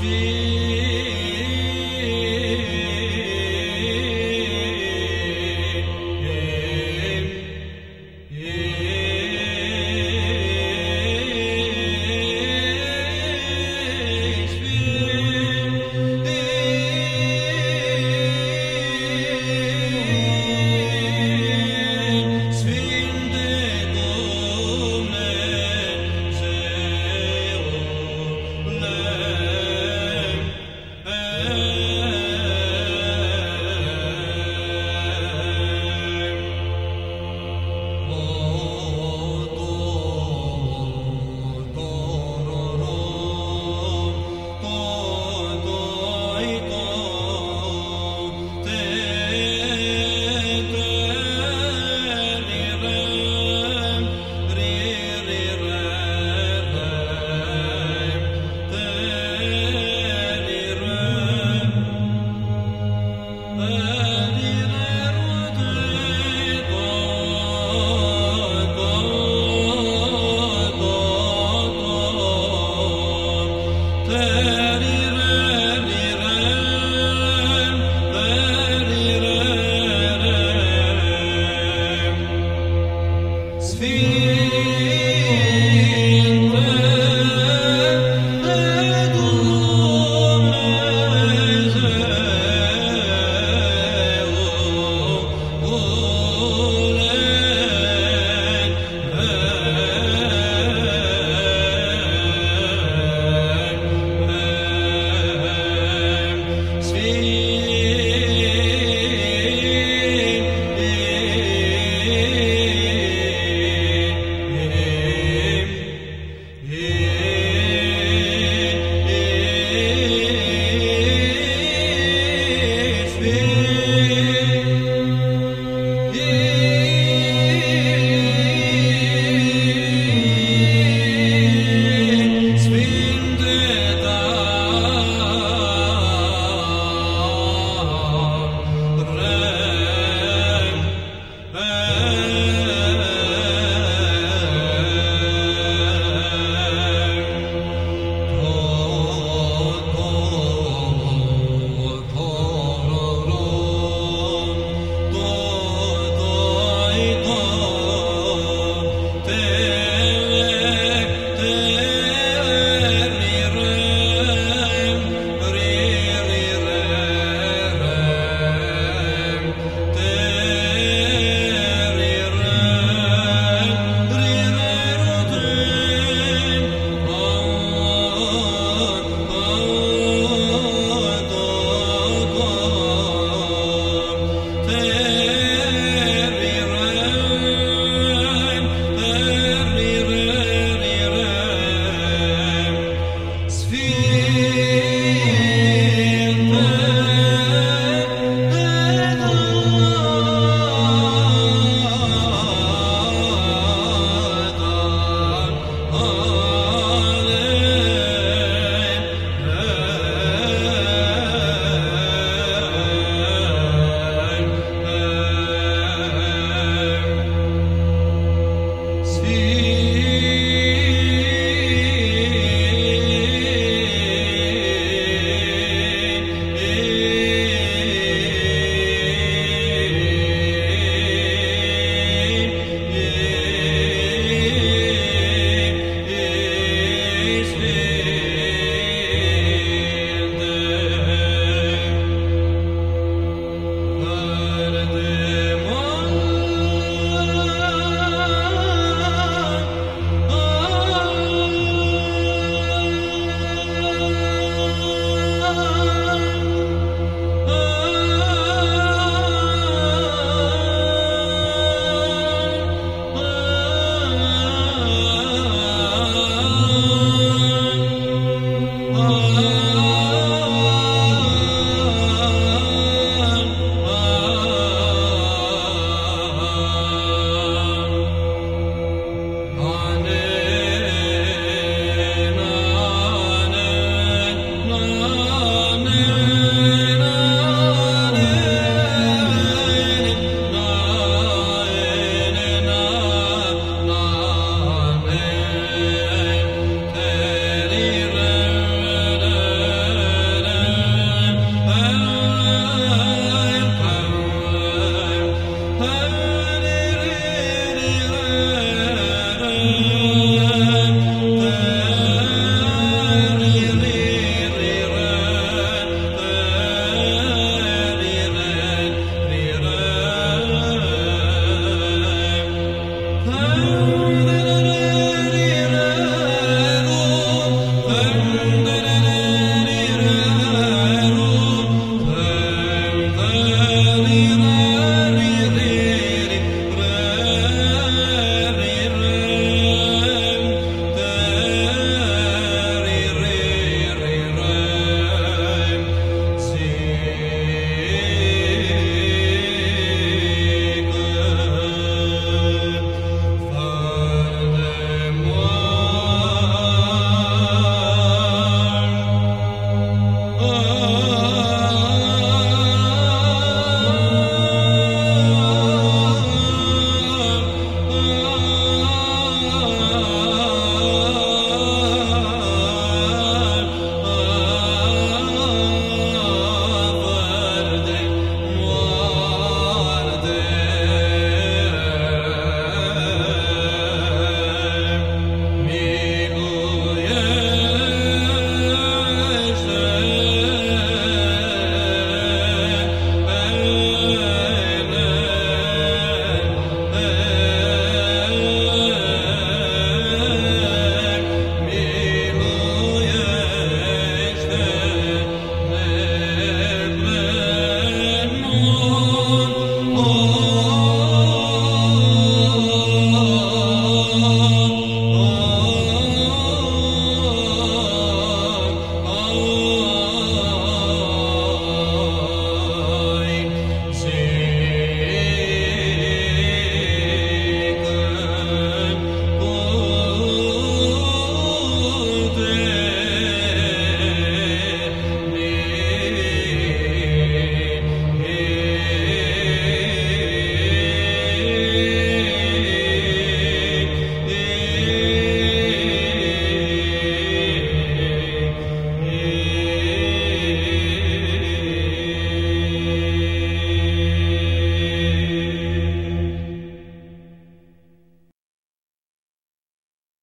suis